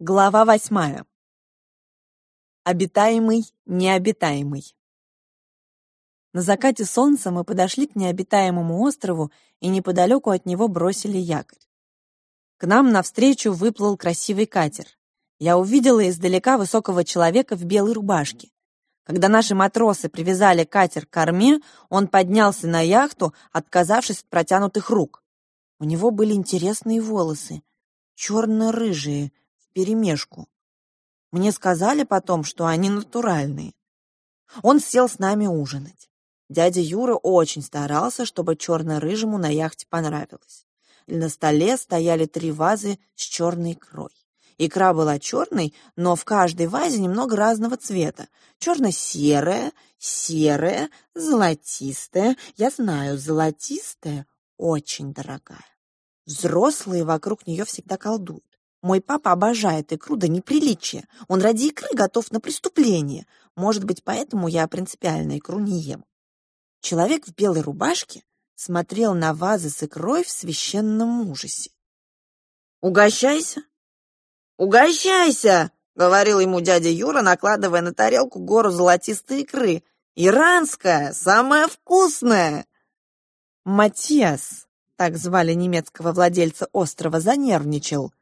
Глава восьмая. Обитаемый, необитаемый. На закате солнца мы подошли к необитаемому острову и неподалеку от него бросили якорь. К нам навстречу выплыл красивый катер. Я увидела издалека высокого человека в белой рубашке. Когда наши матросы привязали катер к корме, он поднялся на яхту, отказавшись от протянутых рук. У него были интересные волосы, черно-рыжие, вперемешку. Мне сказали потом, что они натуральные. Он сел с нами ужинать. Дядя Юра очень старался, чтобы черно-рыжему на яхте понравилось. На столе стояли три вазы с черной икрой. Икра была черной, но в каждой вазе немного разного цвета. Черно-серая, серая, золотистая. Я знаю, золотистая очень дорогая. Взрослые вокруг нее всегда колдуют. Мой папа обожает икру до неприличия. Он ради икры готов на преступление. Может быть, поэтому я принципиально икру не ем. Человек в белой рубашке смотрел на вазы с икрой в священном ужасе. «Угощайся! Угощайся!» — говорил ему дядя Юра, накладывая на тарелку гору золотистой икры. «Иранская! Самая вкусная!» Матиас, так звали немецкого владельца острова, занервничал.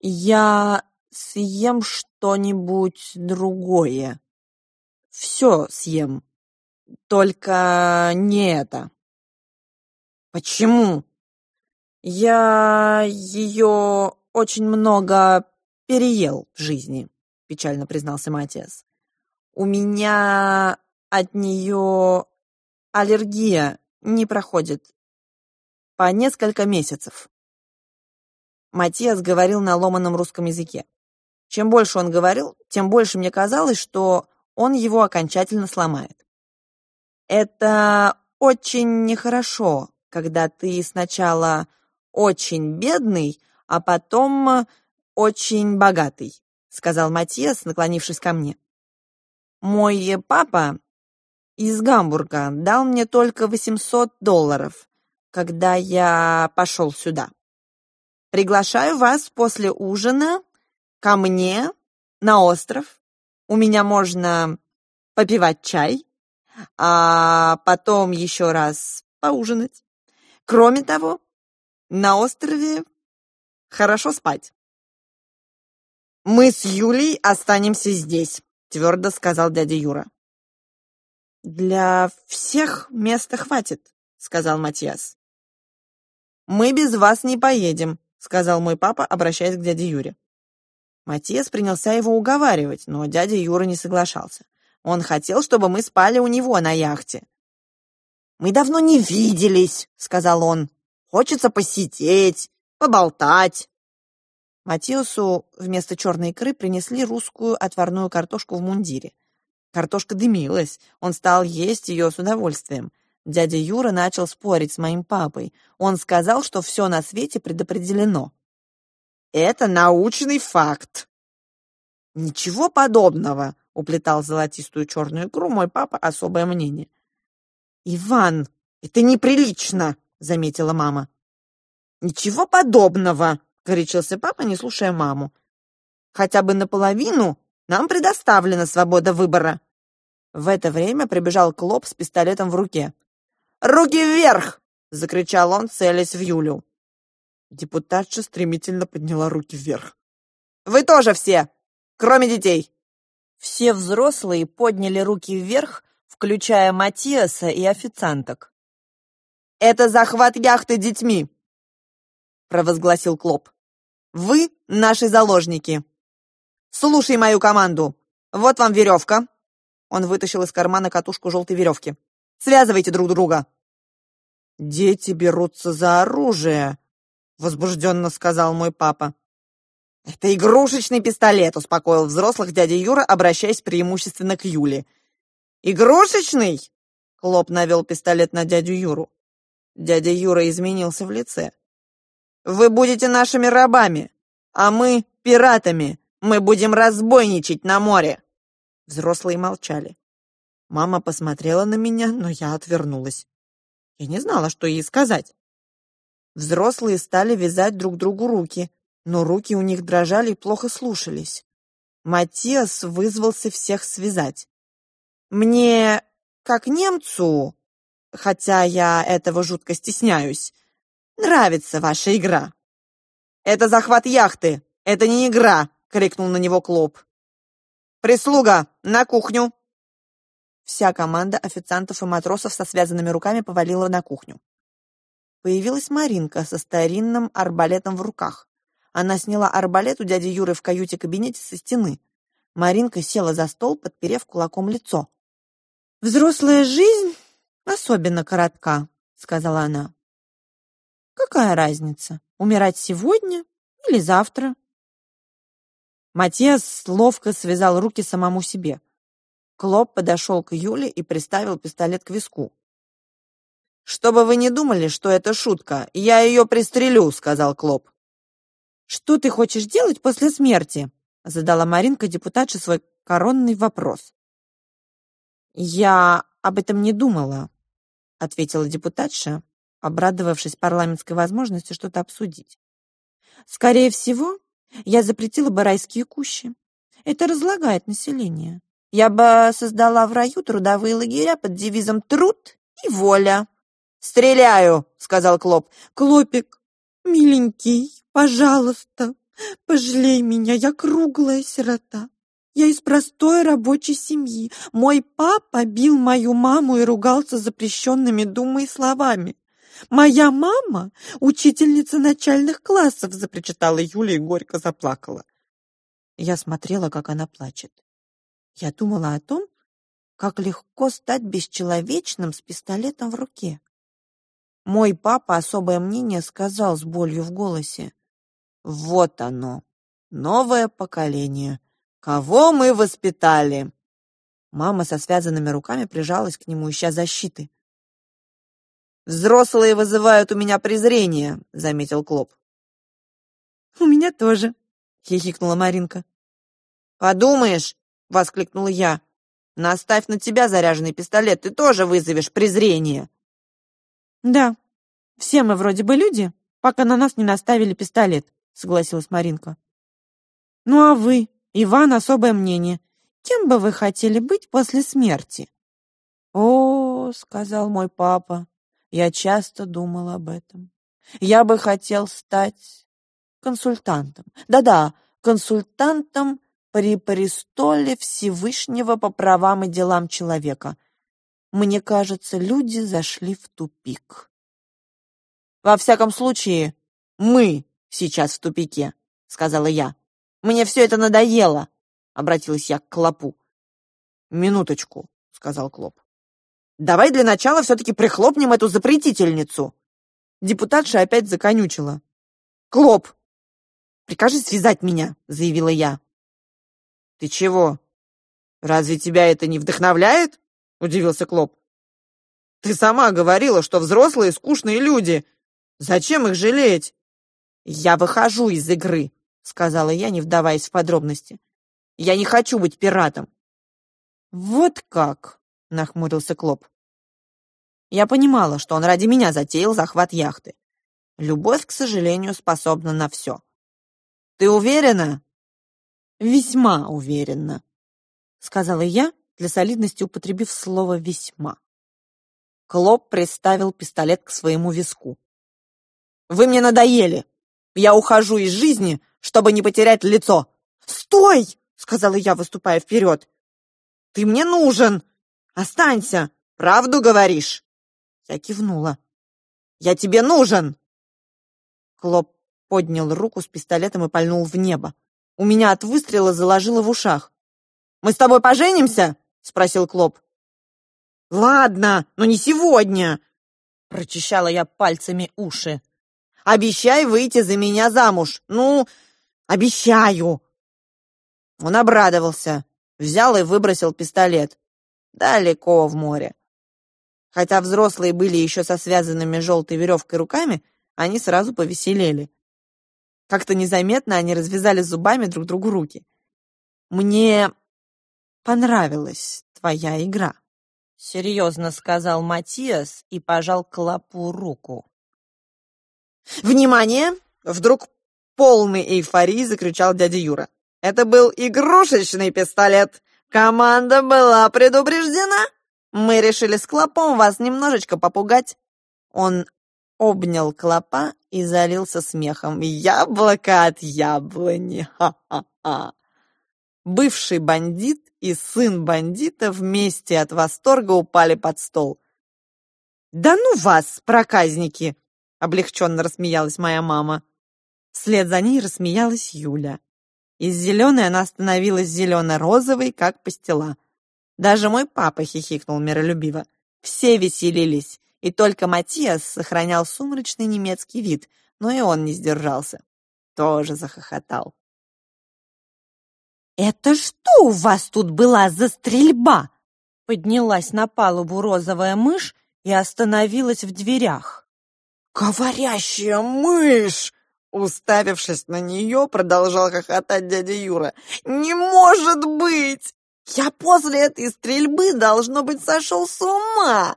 Я съем что-нибудь другое. Все съем. Только не это. Почему? Я ее очень много переел в жизни, печально признался Матиас. У меня от нее аллергия не проходит по несколько месяцев. Матиас говорил на ломаном русском языке. Чем больше он говорил, тем больше мне казалось, что он его окончательно сломает. Это очень нехорошо, когда ты сначала очень бедный, а потом очень богатый, сказал Матиас, наклонившись ко мне. Мой папа из Гамбурга дал мне только 800 долларов, когда я пошел сюда. Приглашаю вас после ужина ко мне на остров. У меня можно попивать чай, а потом еще раз поужинать. Кроме того, на острове хорошо спать. «Мы с Юлей останемся здесь», — твердо сказал дядя Юра. «Для всех места хватит», — сказал Матьяс. «Мы без вас не поедем», — сказал мой папа, обращаясь к дяде Юре. Матиас принялся его уговаривать, но дядя Юра не соглашался. Он хотел, чтобы мы спали у него на яхте. «Мы давно не виделись», — сказал он. «Хочется посидеть, поболтать». Матиосу вместо черной икры принесли русскую отварную картошку в мундире. Картошка дымилась, он стал есть ее с удовольствием. Дядя Юра начал спорить с моим папой. Он сказал, что все на свете предопределено. «Это научный факт!» «Ничего подобного!» — уплетал золотистую черную икру мой папа особое мнение. «Иван, это неприлично!» — заметила мама. «Ничего подобного!» — горячился папа, не слушая маму. «Хотя бы наполовину нам предоставлена свобода выбора». В это время прибежал Клоп с пистолетом в руке. «Руки вверх!» — закричал он, целясь в Юлю. Депутатша стремительно подняла руки вверх. «Вы тоже все, кроме детей!» Все взрослые подняли руки вверх, включая Матиаса и официанток. «Это захват яхты детьми!» — провозгласил Клоп. «Вы наши заложники. Слушай мою команду. Вот вам веревка». Он вытащил из кармана катушку желтой веревки. Связывайте друг друга!» «Дети берутся за оружие», — возбужденно сказал мой папа. «Это игрушечный пистолет», — успокоил взрослых дядя Юра, обращаясь преимущественно к Юле. «Игрушечный?» — Клоп навел пистолет на дядю Юру. Дядя Юра изменился в лице. «Вы будете нашими рабами, а мы — пиратами. Мы будем разбойничать на море!» Взрослые молчали. Мама посмотрела на меня, но я отвернулась. Я не знала, что ей сказать. Взрослые стали вязать друг другу руки, но руки у них дрожали и плохо слушались. Матиас вызвался всех связать. «Мне, как немцу, хотя я этого жутко стесняюсь, нравится ваша игра». «Это захват яхты, это не игра!» — крикнул на него Клоп. «Прислуга, на кухню!» Вся команда официантов и матросов со связанными руками повалила на кухню. Появилась Маринка со старинным арбалетом в руках. Она сняла арбалет у дяди Юры в каюте-кабинете со стены. Маринка села за стол, подперев кулаком лицо. «Взрослая жизнь особенно коротка», — сказала она. «Какая разница, умирать сегодня или завтра?» Матиас ловко связал руки самому себе. Клоп подошел к Юле и приставил пистолет к виску. «Чтобы вы не думали, что это шутка, я ее пристрелю», — сказал Клоп. «Что ты хочешь делать после смерти?» — задала Маринка депутатше свой коронный вопрос. «Я об этом не думала», — ответила депутатша, обрадовавшись парламентской возможности что-то обсудить. «Скорее всего, я запретила бы райские кущи. Это разлагает население. Я бы создала в раю трудовые лагеря под девизом «Труд и воля». «Стреляю!» — сказал Клоп. «Клопик, миленький, пожалуйста, пожалей меня, я круглая сирота. Я из простой рабочей семьи. Мой папа бил мою маму и ругался запрещенными думой словами. «Моя мама — учительница начальных классов!» — запричитала Юля и горько заплакала. Я смотрела, как она плачет. Я думала о том, как легко стать бесчеловечным с пистолетом в руке. Мой папа особое мнение сказал с болью в голосе. «Вот оно, новое поколение. Кого мы воспитали?» Мама со связанными руками прижалась к нему, ища защиты. «Взрослые вызывают у меня презрение», — заметил Клоп. «У меня тоже», — хихикнула Маринка. «Подумаешь», — воскликнула я, — «наставь на тебя заряженный пистолет, ты тоже вызовешь презрение». «Да, все мы вроде бы люди, пока на нас не наставили пистолет», — согласилась Маринка. «Ну а вы, Иван, особое мнение. Кем бы вы хотели быть после смерти?» «О, — сказал мой папа, я часто думал об этом. Я бы хотел стать консультантом. Да-да, консультантом при престоле Всевышнего по правам и делам человека. Мне кажется, люди зашли в тупик. Во всяком случае, мы сейчас в тупике, сказала я. Мне все это надоело, обратилась я к Клопу. Минуточку, сказал Клоп. Давай для начала все-таки прихлопнем эту запретительницу. Депутатша опять законючила. Клоп, прикажи связать меня, заявила я. Ты чего? Разве тебя это не вдохновляет? Удивился Клоп. Ты сама говорила, что взрослые скучные люди. Зачем их жалеть? Я выхожу из игры, сказала я, не вдаваясь в подробности. Я не хочу быть пиратом. Вот как, — нахмурился Клоп. Я понимала, что он ради меня затеял захват яхты. Любовь, к сожалению, способна на все. «Ты уверена?» «Весьма уверена», — сказала я, для солидности употребив слово «весьма». Клоп приставил пистолет к своему виску. «Вы мне надоели! Я ухожу из жизни, чтобы не потерять лицо!» «Стой!» — сказала я, выступая вперед. «Ты мне нужен!» Останься! Правду говоришь?» Я кивнула. «Я тебе нужен!» Клоп поднял руку с пистолетом и пальнул в небо. У меня от выстрела заложило в ушах. «Мы с тобой поженимся?» — спросил Клоп. «Ладно, но не сегодня!» — прочищала я пальцами уши. «Обещай выйти за меня замуж! Ну, обещаю!» Он обрадовался, взял и выбросил пистолет далеко в море. Хотя взрослые были еще со связанными желтой веревкой руками, они сразу повеселели. Как-то незаметно они развязали зубами друг другу руки. «Мне понравилась твоя игра», — серьезно сказал Матиас и пожал Клопу руку. «Внимание! Вдруг полной эйфории закричал дядя Юра. «Это был игрушечный пистолет! Команда была предупреждена! Мы решили с Клопом вас немножечко попугать!» Он обнял Клопа и залился смехом. «Яблоко от яблони! Ха-ха-ха!» Бывший бандит и сын бандита вместе от восторга упали под стол. «Да ну вас, проказники!» — облегченно рассмеялась моя мама. Вслед за ней рассмеялась Юля. Из зеленой она становилась зелено-розовой, как пастила. Даже мой папа хихикнул миролюбиво. Все веселились, и только Матиас сохранял сумрачный немецкий вид, но и он не сдержался. Тоже захохотал. «Это что у вас тут была за стрельба?» Поднялась на палубу розовая мышь и остановилась в дверях. «Говорящая мышь!» Уставившись на нее, продолжал хохотать дядя Юра. «Не может быть! Я после этой стрельбы, должно быть, сошел с ума!»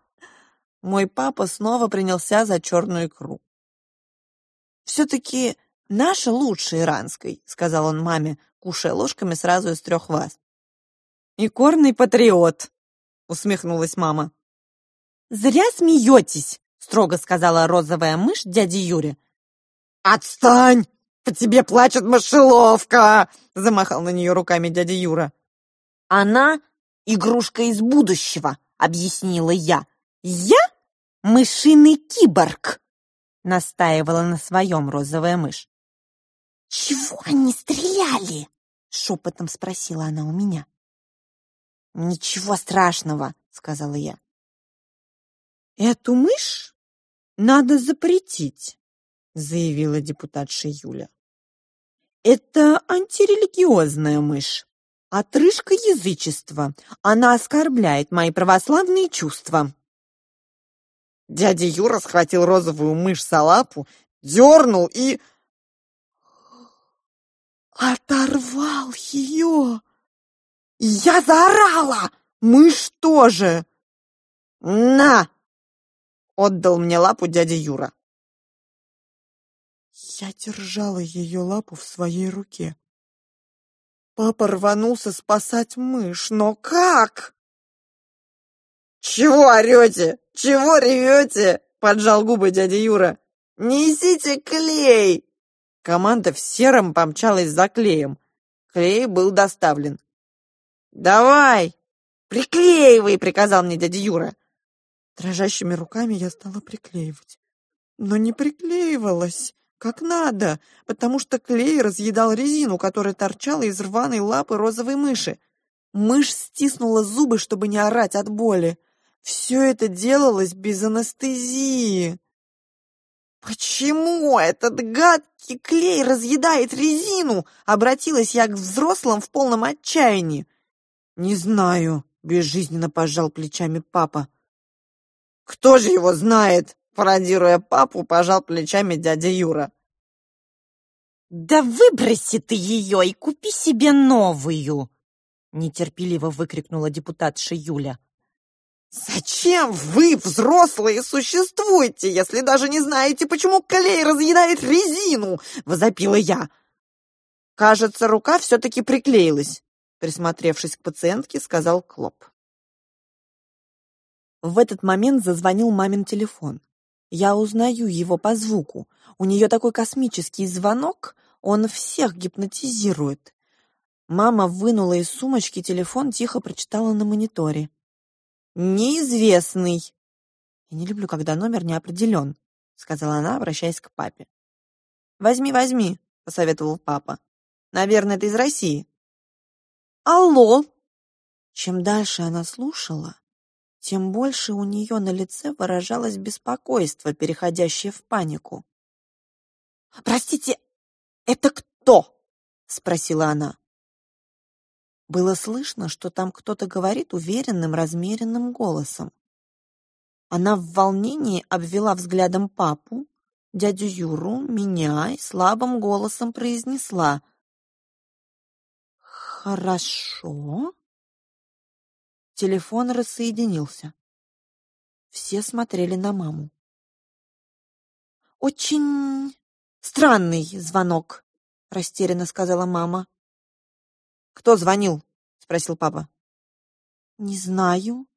Мой папа снова принялся за черную икру. «Все-таки наша лучше иранской», — сказал он маме, кушая ложками сразу из трех ваз. «Икорный патриот», — усмехнулась мама. «Зря смеетесь», — строго сказала розовая мышь дяде Юре. «Отстань! По тебе плачет мышеловка!» — замахал на нее руками дядя Юра. «Она — игрушка из будущего», — объяснила я. «Я — мышиный киборг», — настаивала на своем розовая мышь. «Чего они стреляли?» — шепотом спросила она у меня. «Ничего страшного», — сказала я. «Эту мышь надо запретить», заявила депутатша Юля. Это антирелигиозная мышь, отрыжка язычества. Она оскорбляет мои православные чувства. Дядя Юра схватил розовую мышь за лапу, дернул и... Оторвал ее! Я заорала! Мышь тоже! На! Отдал мне лапу дядя Юра. Я держала ее лапу в своей руке. Папа рванулся спасать мышь, но как? «Чего орете? Чего ревете?» — поджал губы дядя Юра. «Несите клей!» Команда в сером помчалась за клеем. Клей был доставлен. «Давай! Приклеивай!» — приказал мне дядя Юра. Дрожащими руками я стала приклеивать. Но не приклеивалась как надо, потому что клей разъедал резину, которая торчала из рваной лапы розовой мыши. Мышь стиснула зубы, чтобы не орать от боли. Все это делалось без анестезии. «Почему этот гадкий клей разъедает резину?» Обратилась я к взрослым в полном отчаянии. «Не знаю», — безжизненно пожал плечами папа. «Кто же его знает?» Пародируя папу, пожал плечами дядя Юра. «Да выброси ты ее и купи себе новую!» Нетерпеливо выкрикнула депутатша Юля. «Зачем вы, взрослые, существуете, если даже не знаете, почему клей разъедает резину?» — возопила я. Кажется, рука все-таки приклеилась. Присмотревшись к пациентке, сказал Клоп. В этот момент зазвонил мамин телефон. Я узнаю его по звуку. У нее такой космический звонок, он всех гипнотизирует. Мама вынула из сумочки телефон, тихо прочитала на мониторе. «Неизвестный». «Я не люблю, когда номер не определен», — сказала она, обращаясь к папе. «Возьми, возьми», — посоветовал папа. «Наверное, это из России». «Алло!» Чем дальше она слушала, тем больше у нее на лице выражалось беспокойство, переходящее в панику. «Простите, это кто?» — спросила она. Было слышно, что там кто-то говорит уверенным, размеренным голосом. Она в волнении обвела взглядом папу, дядю Юру, меня и слабым голосом произнесла. «Хорошо?» Телефон рассоединился. Все смотрели на маму. «Очень странный звонок», растерянно сказала мама. «Кто звонил?» — спросил папа. «Не знаю».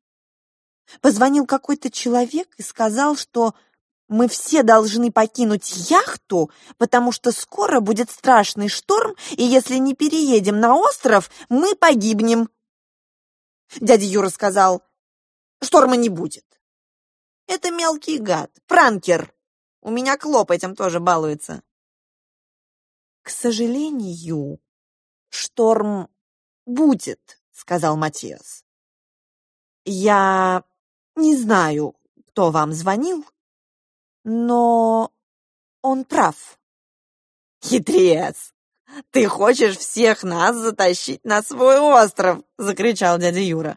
Позвонил какой-то человек и сказал, что мы все должны покинуть яхту, потому что скоро будет страшный шторм, и если не переедем на остров, мы погибнем. Дядя Юра сказал, шторма не будет. Это мелкий гад, пранкер. У меня Клоп этим тоже балуется. К сожалению, шторм будет, сказал Матиас. Я не знаю, кто вам звонил, но он прав. Хитрец! Ты хочешь всех нас затащить на свой остров, закричал дядя Юра.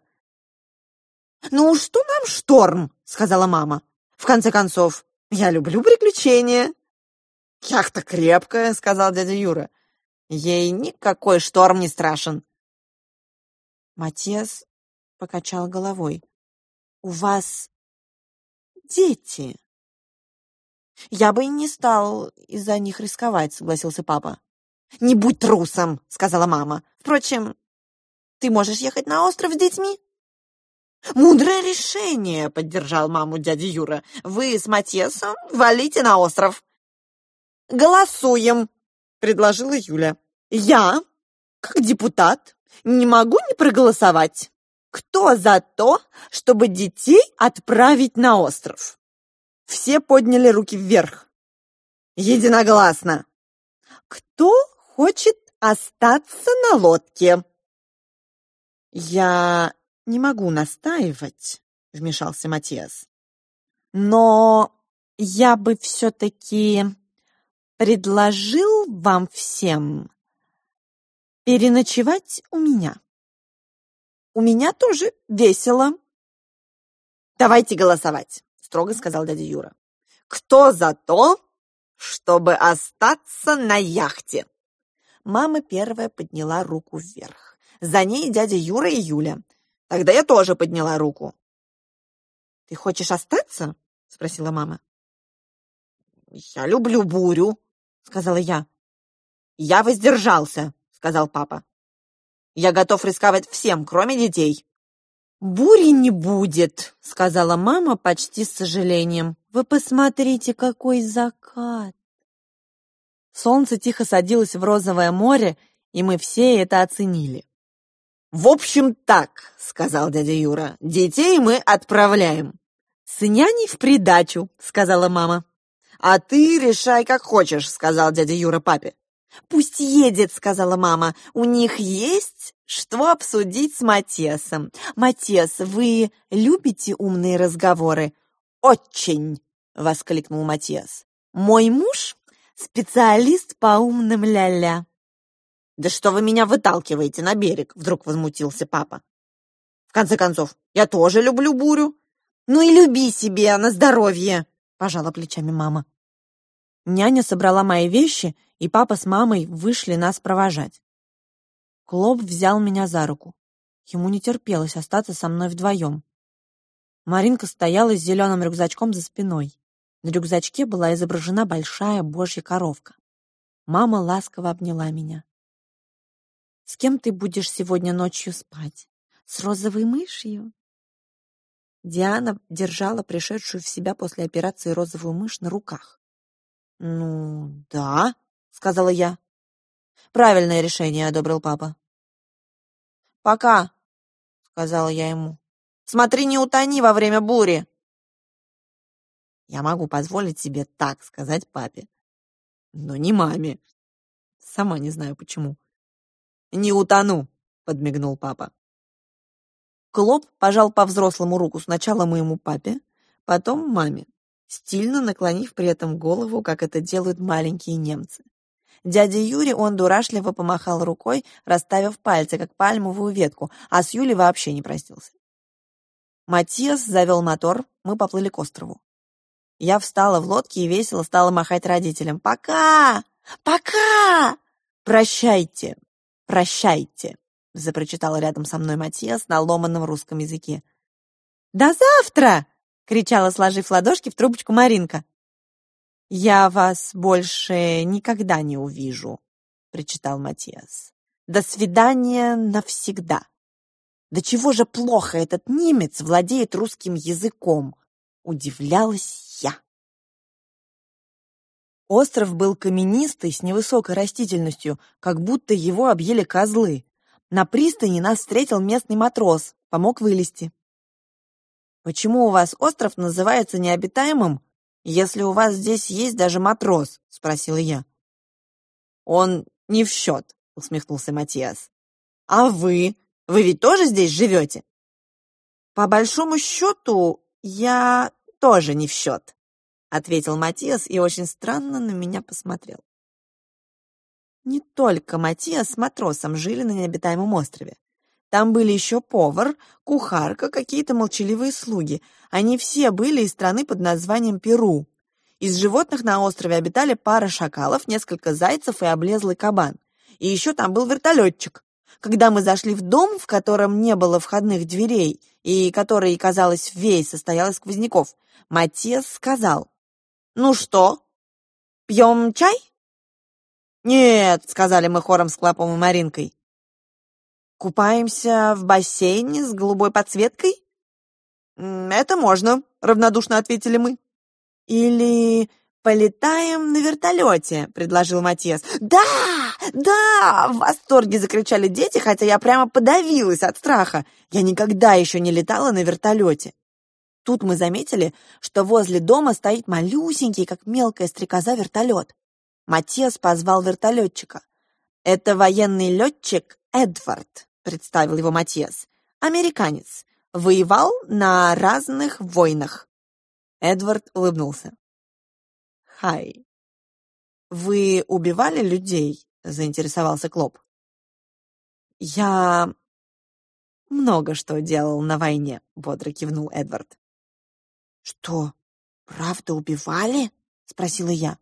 Ну что нам шторм, сказала мама. В конце концов, я люблю приключения. Яхта крепкая, сказал дядя Юра. Ей никакой шторм не страшен. Матес покачал головой. У вас дети. «Я бы и не стал из-за них рисковать», — согласился папа. «Не будь трусом», — сказала мама. «Впрочем, ты можешь ехать на остров с детьми?» «Мудрое решение», — поддержал маму дядя Юра. «Вы с Матесом валите на остров». «Голосуем», — предложила Юля. «Я, как депутат, не могу не проголосовать. Кто за то, чтобы детей отправить на остров?» Все подняли руки вверх. Единогласно. Кто хочет остаться на лодке? Я не могу настаивать, вмешался Матиас. Но я бы все-таки предложил вам всем переночевать у меня. У меня тоже весело. Давайте голосовать строго сказал дядя Юра. «Кто за то, чтобы остаться на яхте?» Мама первая подняла руку вверх. За ней дядя Юра и Юля. Тогда я тоже подняла руку. «Ты хочешь остаться?» — спросила мама. «Я люблю бурю», — сказала я. «Я воздержался», — сказал папа. «Я готов рисковать всем, кроме детей». «Бури не будет», — сказала мама почти с сожалением. «Вы посмотрите, какой закат!» Солнце тихо садилось в розовое море, и мы все это оценили. «В общем, так», — сказал дядя Юра, — «детей мы отправляем». «С няней в придачу», — сказала мама. «А ты решай, как хочешь», — сказал дядя Юра папе. «Пусть едет», — сказала мама. «У них есть что обсудить с Матесом. Матес, вы любите умные разговоры?» «Очень!» — воскликнул Матес. «Мой муж — специалист по умным ля-ля». «Да что вы меня выталкиваете на берег?» — вдруг возмутился папа. «В конце концов, я тоже люблю бурю». «Ну и люби себе на здоровье!» — пожала плечами мама. Няня собрала мои вещи, и папа с мамой вышли нас провожать. Клоп взял меня за руку. Ему не терпелось остаться со мной вдвоем. Маринка стояла с зеленым рюкзачком за спиной. На рюкзачке была изображена большая божья коровка. Мама ласково обняла меня. «С кем ты будешь сегодня ночью спать? С розовой мышью?» Диана держала пришедшую в себя после операции розовую мышь на руках. «Ну, да», — сказала я. «Правильное решение», — одобрил папа. «Пока», — сказала я ему. «Смотри, не утони во время бури». Я могу позволить себе так сказать папе, но не маме. Сама не знаю почему. «Не утону», — подмигнул папа. Клоп пожал по-взрослому руку сначала моему папе, потом маме стильно наклонив при этом голову, как это делают маленькие немцы. Дядя Юре он дурашливо помахал рукой, расставив пальцы, как пальмовую ветку, а с Юлей вообще не простился. Матиас завел мотор, мы поплыли к острову. Я встала в лодке и весело стала махать родителям. «Пока! Пока! Прощайте! Прощайте!» Запрочитала рядом со мной Матиас на ломаном русском языке. «До завтра!» кричала, сложив ладошки в трубочку Маринка. «Я вас больше никогда не увижу», причитал Матиас. «До свидания навсегда!» «Да чего же плохо этот немец владеет русским языком?» Удивлялась я. Остров был каменистый, с невысокой растительностью, как будто его объели козлы. На пристани нас встретил местный матрос, помог вылезти. «Почему у вас остров называется необитаемым, если у вас здесь есть даже матрос?» — спросила я. «Он не в счет», — усмехнулся Матиас. «А вы? Вы ведь тоже здесь живете?» «По большому счету, я тоже не в счет», — ответил Матиас и очень странно на меня посмотрел. Не только Матиас с матросом жили на необитаемом острове. Там были еще повар, кухарка, какие-то молчаливые слуги. Они все были из страны под названием Перу. Из животных на острове обитали пара шакалов, несколько зайцев и облезлый кабан. И еще там был вертолетчик. Когда мы зашли в дом, в котором не было входных дверей, и который, казалось, весь состоял из сквозняков, Матес сказал, «Ну что, пьем чай?» «Нет», — сказали мы хором с Клопом и Маринкой. «Купаемся в бассейне с голубой подсветкой?» «Это можно», — равнодушно ответили мы. «Или полетаем на вертолете», — предложил Матиас. «Да! Да!» — в восторге закричали дети, хотя я прямо подавилась от страха. Я никогда еще не летала на вертолете. Тут мы заметили, что возле дома стоит малюсенький, как мелкая стрекоза, вертолет. Матиас позвал вертолетчика. «Это военный летчик Эдвард», — представил его Матиас. «Американец. Воевал на разных войнах». Эдвард улыбнулся. «Хай, вы убивали людей?» — заинтересовался Клоп. «Я много что делал на войне», — бодро кивнул Эдвард. «Что, правда убивали?» — спросила я.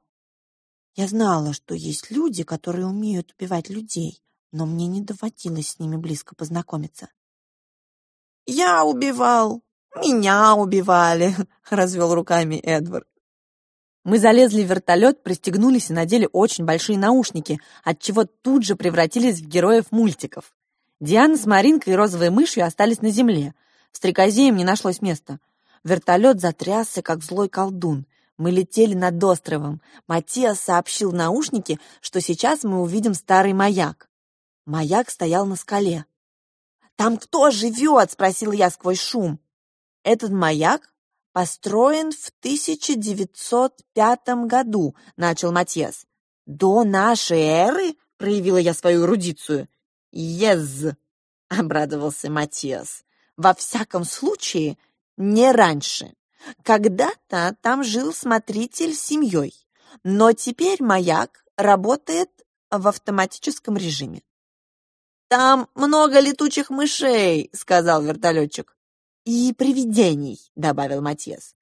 Я знала, что есть люди, которые умеют убивать людей, но мне не доводилось с ними близко познакомиться. «Я убивал, меня убивали», — развел руками Эдвард. Мы залезли в вертолет, пристегнулись и надели очень большие наушники, отчего тут же превратились в героев мультиков. Диана с Маринкой и розовой мышью остались на земле. В стрекозе им не нашлось места. Вертолет затрясся, как злой колдун. Мы летели над островом. Матиас сообщил в наушнике, что сейчас мы увидим старый маяк. Маяк стоял на скале. «Там кто живет?» — спросил я сквозь шум. «Этот маяк построен в 1905 году», — начал Матиас. «До нашей эры?» — проявила я свою эрудицию. «Ез!» — обрадовался Матиас. «Во всяком случае, не раньше». Когда-то там жил смотритель с семьей, но теперь маяк работает в автоматическом режиме. «Там много летучих мышей», — сказал вертолетчик. «И привидений», — добавил Матьес.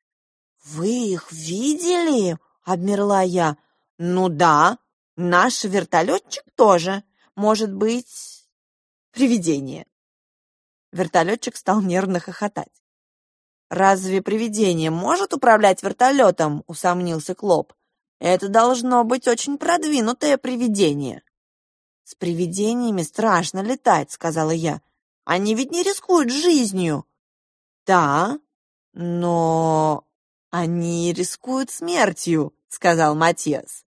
«Вы их видели?» — обмерла я. «Ну да, наш вертолетчик тоже. Может быть, привидение». Вертолетчик стал нервно хохотать. «Разве привидение может управлять вертолетом?» — усомнился Клоп. «Это должно быть очень продвинутое привидение». «С привидениями страшно летать», — сказала я. «Они ведь не рискуют жизнью». «Да, но они рискуют смертью», — сказал Матиас.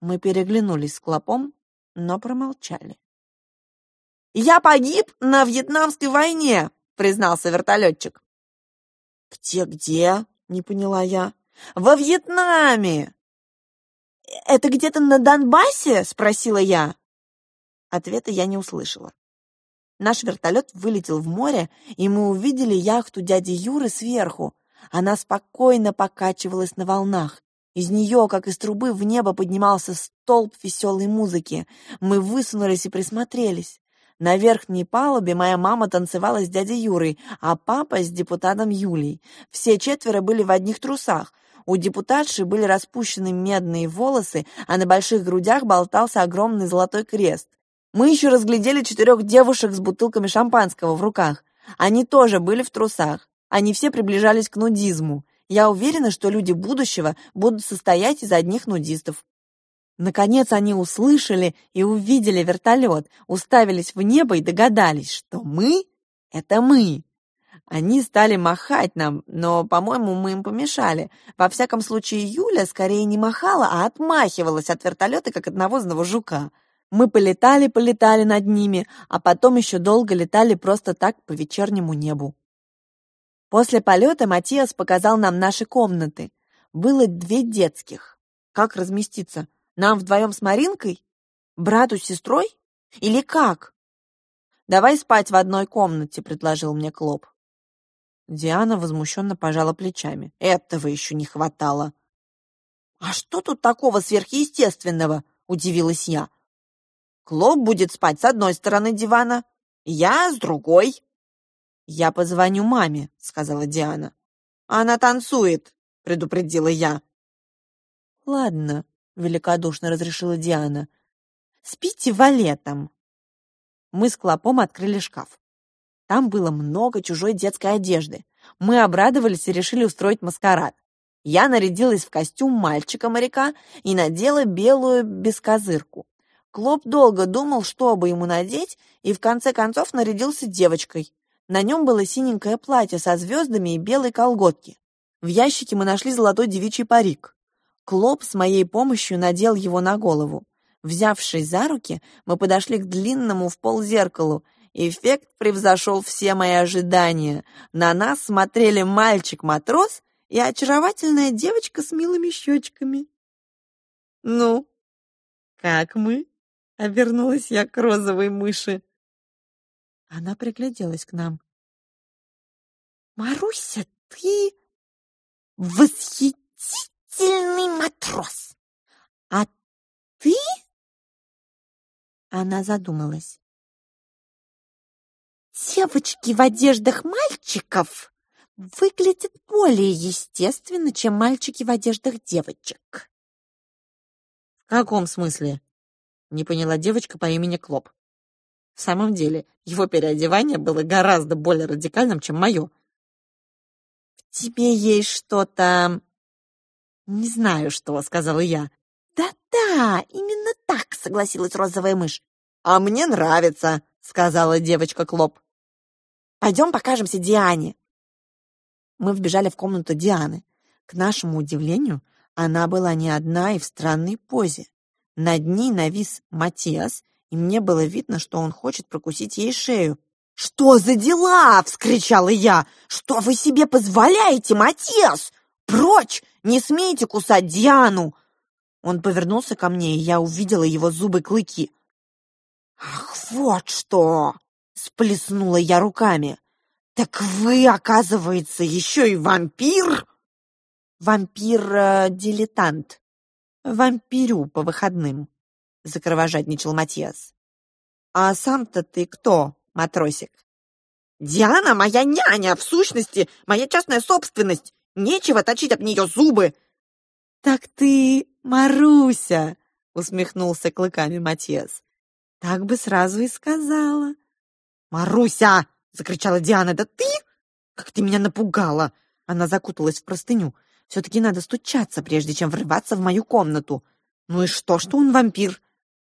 Мы переглянулись с Клопом, но промолчали. «Я погиб на Вьетнамской войне», — признался вертолетчик. «Где-где?» — не поняла я. «Во Вьетнаме!» «Это где-то на Донбассе?» — спросила я. Ответа я не услышала. Наш вертолет вылетел в море, и мы увидели яхту дяди Юры сверху. Она спокойно покачивалась на волнах. Из нее, как из трубы, в небо поднимался столб веселой музыки. Мы высунулись и присмотрелись. На верхней палубе моя мама танцевала с дядей Юрой, а папа с депутатом Юлей. Все четверо были в одних трусах. У депутатши были распущены медные волосы, а на больших грудях болтался огромный золотой крест. Мы еще разглядели четырех девушек с бутылками шампанского в руках. Они тоже были в трусах. Они все приближались к нудизму. Я уверена, что люди будущего будут состоять из одних нудистов. Наконец они услышали и увидели вертолет, уставились в небо и догадались, что мы — это мы. Они стали махать нам, но, по-моему, мы им помешали. Во всяком случае, Юля скорее не махала, а отмахивалась от вертолета, как от навозного жука. Мы полетали-полетали над ними, а потом еще долго летали просто так по вечернему небу. После полета Матиас показал нам наши комнаты. Было две детских. Как разместиться? Нам вдвоем с Маринкой? Брату с сестрой? Или как? «Давай спать в одной комнате», — предложил мне Клоп. Диана возмущенно пожала плечами. Этого еще не хватало. «А что тут такого сверхъестественного?» — удивилась я. «Клоп будет спать с одной стороны дивана, я с другой». «Я позвоню маме», — сказала Диана. «Она танцует», — предупредила я. «Ладно», — великодушно разрешила Диана. «Спите валетом». Мы с Клопом открыли шкаф. Там было много чужой детской одежды. Мы обрадовались и решили устроить маскарад. Я нарядилась в костюм мальчика-моряка и надела белую бескозырку. Клоп долго думал, что бы ему надеть, и в конце концов нарядился девочкой. На нем было синенькое платье со звездами и белые колготки. В ящике мы нашли золотой девичий парик. Клоп с моей помощью надел его на голову. Взявшись за руки, мы подошли к длинному в пол зеркалу Эффект превзошел все мои ожидания. На нас смотрели мальчик-матрос и очаровательная девочка с милыми щечками. «Ну, как мы?» — обернулась я к розовой мыши. Она пригляделась к нам. «Маруся, ты восхитительный матрос! А ты...» Она задумалась. Девочки в одеждах мальчиков выглядят более естественно, чем мальчики в одеждах девочек. В каком смысле? Не поняла девочка по имени Клоп. В самом деле, его переодевание было гораздо более радикальным, чем мое. В тебе есть что-то... Не знаю что, сказала я. Да-да, именно так, согласилась розовая мышь. А мне нравится, сказала девочка Клоп. Пойдем покажемся Диане!» Мы вбежали в комнату Дианы. К нашему удивлению, она была не одна и в странной позе. Над ней навис Матиас, и мне было видно, что он хочет прокусить ей шею. «Что за дела?» — вскричала я. «Что вы себе позволяете, Матиас? Прочь! Не смейте кусать Диану!» Он повернулся ко мне, и я увидела его зубы-клыки. «Ах, вот что!» Сплеснула я руками. «Так вы, оказывается, еще и вампир?» «Вампир-дилетант. Вампирю по выходным», — закровожадничал Матиас. «А сам-то ты кто, матросик?» «Диана моя няня, в сущности, моя частная собственность. Нечего точить об нее зубы!» «Так ты Маруся!» — усмехнулся клыками Матиас. «Так бы сразу и сказала». «Маруся!» — закричала Диана. «Да ты? Как ты меня напугала!» Она закуталась в простыню. «Все-таки надо стучаться, прежде чем врываться в мою комнату. Ну и что, что он вампир?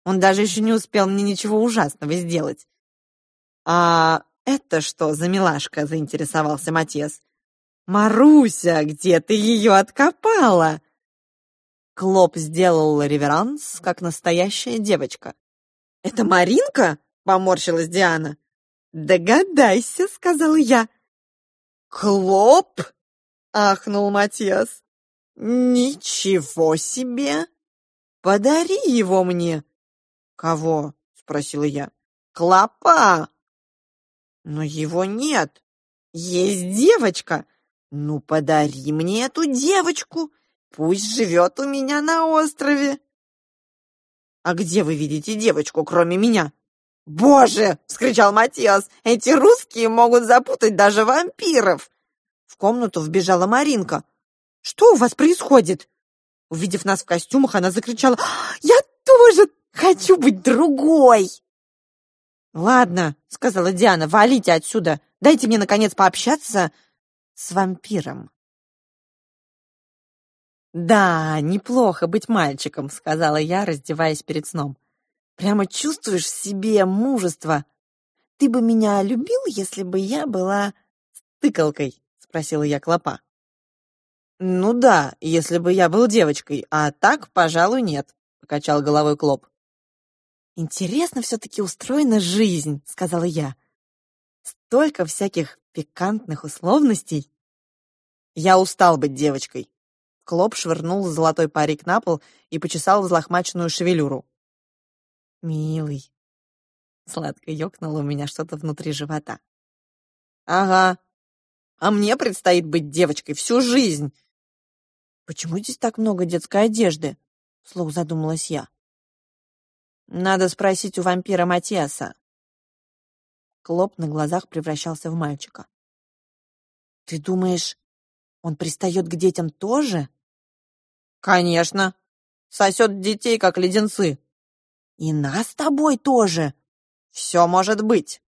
Он даже еще не успел мне ничего ужасного сделать». «А это что за милашка?» — заинтересовался Матес. «Маруся, где ты ее откопала?» Клоп сделал реверанс, как настоящая девочка. «Это Маринка?» — поморщилась Диана. «Догадайся», — сказал я. «Клоп!» — ахнул Матиас. «Ничего себе! Подари его мне!» «Кого?» — спросила я. «Клопа!» «Но его нет. Есть девочка. Ну, подари мне эту девочку. Пусть живет у меня на острове». «А где вы видите девочку, кроме меня?» «Боже!» — вскричал Матиас. «Эти русские могут запутать даже вампиров!» В комнату вбежала Маринка. «Что у вас происходит?» Увидев нас в костюмах, она закричала. «Я тоже хочу быть другой!» «Ладно», — сказала Диана, — «валите отсюда. Дайте мне, наконец, пообщаться с вампиром». «Да, неплохо быть мальчиком», — сказала я, раздеваясь перед сном. «Прямо чувствуешь в себе мужество. Ты бы меня любил, если бы я была тыкалкой?» — спросила я Клопа. «Ну да, если бы я был девочкой, а так, пожалуй, нет», — покачал головой Клоп. «Интересно все-таки устроена жизнь», — сказала я. «Столько всяких пикантных условностей». «Я устал быть девочкой». Клоп швырнул золотой парик на пол и почесал взлохмаченную шевелюру. «Милый». Сладко ёкнуло у меня что-то внутри живота. «Ага. А мне предстоит быть девочкой всю жизнь». «Почему здесь так много детской одежды?» — вслух задумалась я. Надо спросить у вампира Матиаса. Клоп на глазах превращался в мальчика. Ты думаешь, он пристает к детям тоже? Конечно. Сосет детей, как леденцы. И нас с тобой тоже. Все может быть.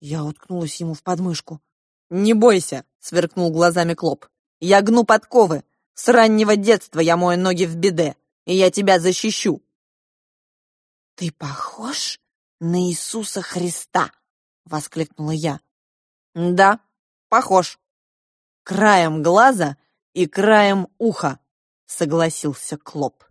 Я уткнулась ему в подмышку. «Не бойся», — сверкнул глазами Клоп. «Я гну подковы. С раннего детства я мою ноги в беде, и я тебя защищу. «Ты похож на Иисуса Христа!» — воскликнула я. «Да, похож. Краем глаза и краем уха», — согласился Клоп.